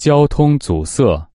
交通阻塞。